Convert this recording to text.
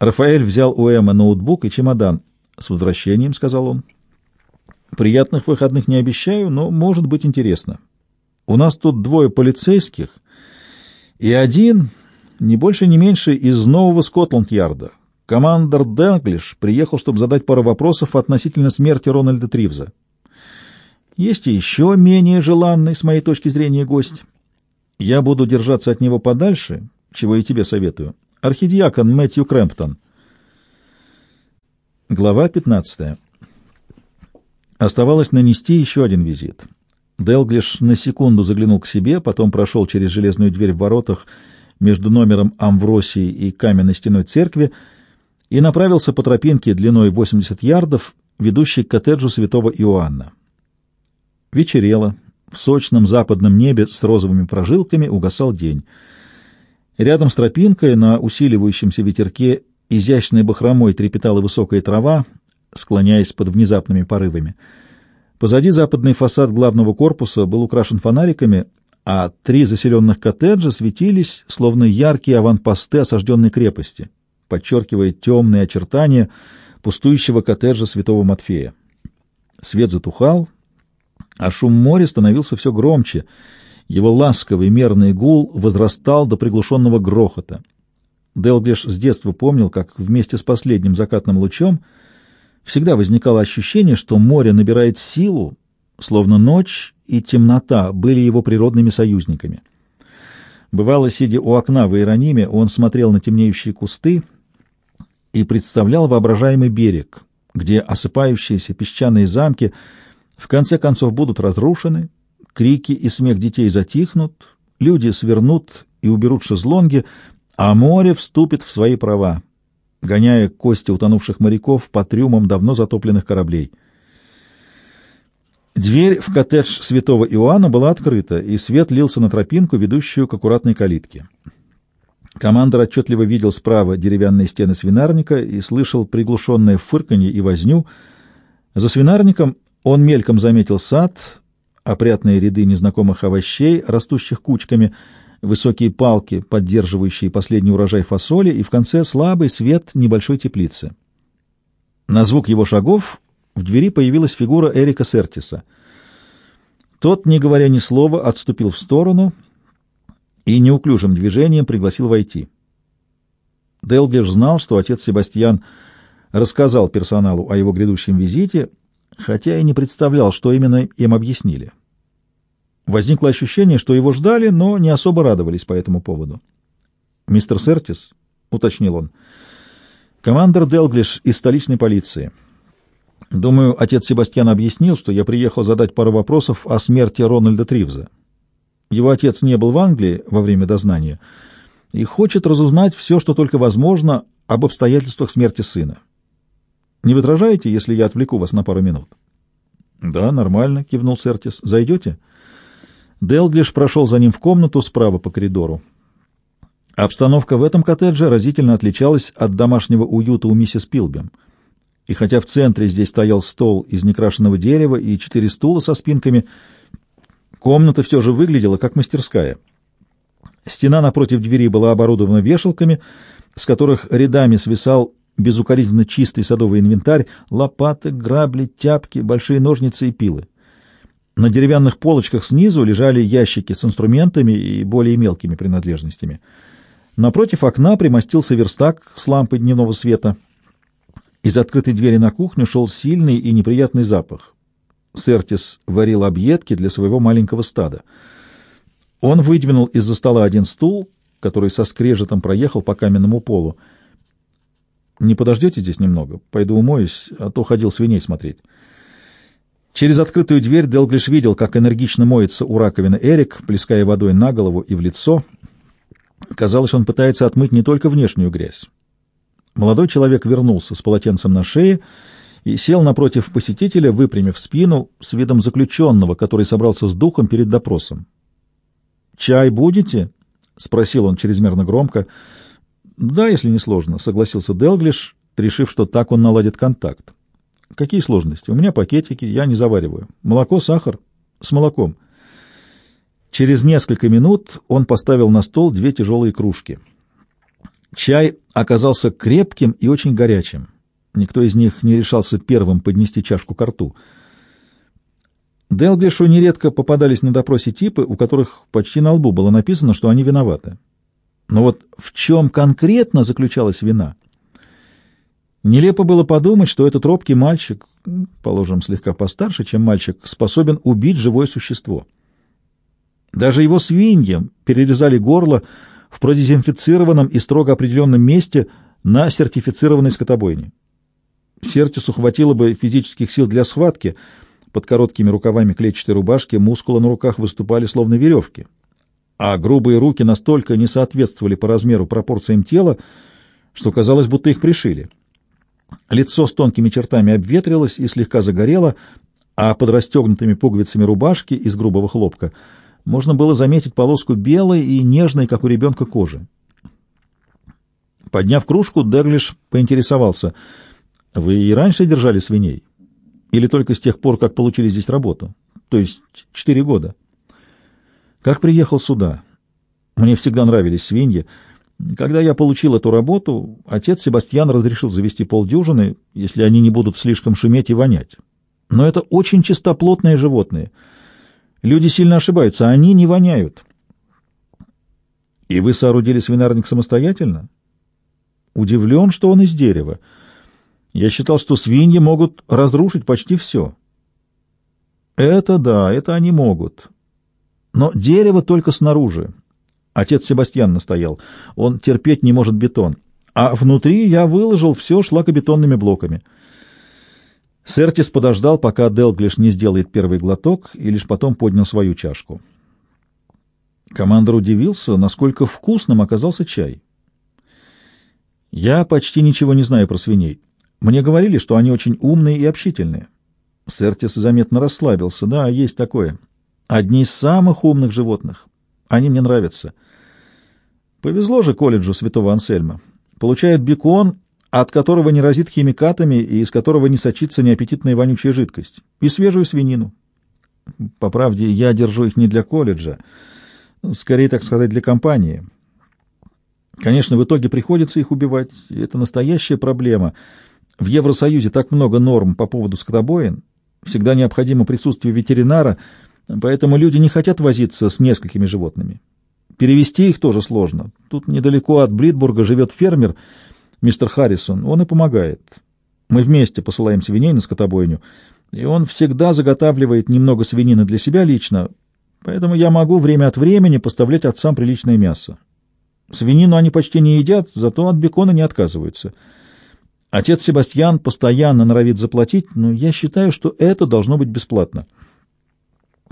Рафаэль взял у Эммы ноутбук и чемодан. «С возвращением», — сказал он. «Приятных выходных не обещаю, но может быть интересно. У нас тут двое полицейских, и один, не больше, не меньше, из нового Скотланд-Ярда. Командор Денглиш приехал, чтобы задать пару вопросов относительно смерти Рональда Тривза. Есть и еще менее желанный, с моей точки зрения, гость. Я буду держаться от него подальше, чего и тебе советую. Архидиакон Мэтью Крэмптон. Глава 15. Оставалось нанести еще один визит. Делглиш на секунду заглянул к себе, потом прошел через железную дверь в воротах между номером Амвросии и каменной стеной церкви и направился по тропинке длиной 80 ярдов, ведущей к коттеджу святого Иоанна. Вечерело. В сочном западном небе с розовыми прожилками угасал день. Рядом с тропинкой на усиливающемся ветерке изящной бахромой трепетала высокая трава, склоняясь под внезапными порывами. Позади западный фасад главного корпуса был украшен фонариками, а три заселенных коттеджа светились, словно яркие аванпосты осажденной крепости, подчеркивая темные очертания пустующего коттеджа святого Матфея. Свет затухал, а шум моря становился все громче. Его ласковый мерный гул возрастал до приглушенного грохота. Делглиш с детства помнил, как вместе с последним закатным лучом всегда возникало ощущение, что море набирает силу, словно ночь и темнота были его природными союзниками. Бывало, сидя у окна в Иерониме, он смотрел на темнеющие кусты и представлял воображаемый берег, где осыпающиеся песчаные замки — в конце концов будут разрушены, крики и смех детей затихнут, люди свернут и уберут шезлонги, а море вступит в свои права, гоняя кости утонувших моряков по трюмам давно затопленных кораблей. Дверь в коттедж святого Иоанна была открыта, и свет лился на тропинку, ведущую к аккуратной калитке. Командор отчетливо видел справа деревянные стены свинарника и слышал приглушенное фырканье и возню. За свинарником он мельком заметил сад, опрятные ряды незнакомых овощей, растущих кучками, высокие палки, поддерживающие последний урожай фасоли, и в конце слабый свет небольшой теплицы. На звук его шагов в двери появилась фигура Эрика Сертиса. Тот, не говоря ни слова, отступил в сторону и неуклюжим движением пригласил войти. Делглиш знал, что отец Себастьян рассказал персоналу о его грядущем визите хотя и не представлял, что именно им объяснили. Возникло ощущение, что его ждали, но не особо радовались по этому поводу. «Мистер Сертис», — уточнил он, — «командор Делглиш из столичной полиции. Думаю, отец Себастьян объяснил, что я приехал задать пару вопросов о смерти Рональда Тривза. Его отец не был в Англии во время дознания и хочет разузнать все, что только возможно, об обстоятельствах смерти сына. Не возражаете, если я отвлеку вас на пару минут? — Да, нормально, — кивнул Сертис. — Зайдете? Делглиш прошел за ним в комнату справа по коридору. Обстановка в этом коттедже разительно отличалась от домашнего уюта у миссис Пилбем. И хотя в центре здесь стоял стол из некрашенного дерева и четыре стула со спинками, комната все же выглядела как мастерская. Стена напротив двери была оборудована вешалками, с которых рядами свисал безукоризненно чистый садовый инвентарь, лопаты, грабли, тяпки, большие ножницы и пилы. На деревянных полочках снизу лежали ящики с инструментами и более мелкими принадлежностями. Напротив окна примостился верстак с лампой дневного света. Из открытой двери на кухню шел сильный и неприятный запах. Сертис варил объедки для своего маленького стада. Он выдвинул из-за стола один стул, который со скрежетом проехал по каменному полу. Не подождете здесь немного? Пойду умоюсь, а то ходил свиней смотреть. Через открытую дверь Делглиш видел, как энергично моется у раковины Эрик, плеская водой на голову и в лицо. Казалось, он пытается отмыть не только внешнюю грязь. Молодой человек вернулся с полотенцем на шее и сел напротив посетителя, выпрямив спину, с видом заключенного, который собрался с духом перед допросом. «Чай будете?» — спросил он чрезмерно громко. «Да, если не сложно», — согласился Делглиш, решив, что так он наладит контакт. «Какие сложности? У меня пакетики, я не завариваю. Молоко, сахар? С молоком». Через несколько минут он поставил на стол две тяжелые кружки. Чай оказался крепким и очень горячим. Никто из них не решался первым поднести чашку к рту. Делглишу нередко попадались на допросе типы, у которых почти на лбу было написано, что они виноваты. Но вот в чем конкретно заключалась вина? Нелепо было подумать, что этот робкий мальчик, положим, слегка постарше, чем мальчик, способен убить живое существо. Даже его свиньям перерезали горло в продезинфицированном и строго определенном месте на сертифицированной скотобойне. Сертису хватило бы физических сил для схватки. Под короткими рукавами клетчатой рубашки мускулы на руках выступали словно веревки. А грубые руки настолько не соответствовали по размеру пропорциям тела, что казалось, будто их пришили. Лицо с тонкими чертами обветрилось и слегка загорело, а под расстегнутыми пуговицами рубашки из грубого хлопка можно было заметить полоску белой и нежной, как у ребенка, кожи. Подняв кружку, Деглиш поинтересовался — вы и раньше держали свиней? Или только с тех пор, как получили здесь работу? То есть четыре года. Как приехал сюда? Мне всегда нравились свиньи. Когда я получил эту работу, отец Себастьян разрешил завести полдюжины, если они не будут слишком шуметь и вонять. Но это очень чистоплотные животные. Люди сильно ошибаются, они не воняют. И вы соорудили свинарник самостоятельно? Удивлен, что он из дерева. Я считал, что свиньи могут разрушить почти все. Это да, это они могут. Но дерево только снаружи. Отец Себастьян настоял. Он терпеть не может бетон. А внутри я выложил все шлакобетонными блоками. Сертис подождал, пока Делглиш не сделает первый глоток, и лишь потом поднял свою чашку. Командор удивился, насколько вкусным оказался чай. «Я почти ничего не знаю про свиней. Мне говорили, что они очень умные и общительные. Сертис заметно расслабился. Да, есть такое. Одни из самых умных животных. Они мне нравятся. Повезло же колледжу святого Ансельма. Получает бекон, от которого не разит химикатами и из которого не сочится неаппетитная вонючая жидкость. И свежую свинину. По правде, я держу их не для колледжа, скорее, так сказать, для компании. Конечно, в итоге приходится их убивать. Это настоящая проблема — в Евросоюзе так много норм по поводу скотобоин, всегда необходимо присутствие ветеринара, поэтому люди не хотят возиться с несколькими животными. Перевести их тоже сложно. Тут недалеко от Бритбурга живет фермер, мистер Харрисон, он и помогает. Мы вместе посылаем свиней на скотобойню, и он всегда заготавливает немного свинины для себя лично, поэтому я могу время от времени поставлять отцам приличное мясо. Свинину они почти не едят, зато от бекона не отказываются». Отец Себастьян постоянно норовит заплатить, но я считаю, что это должно быть бесплатно.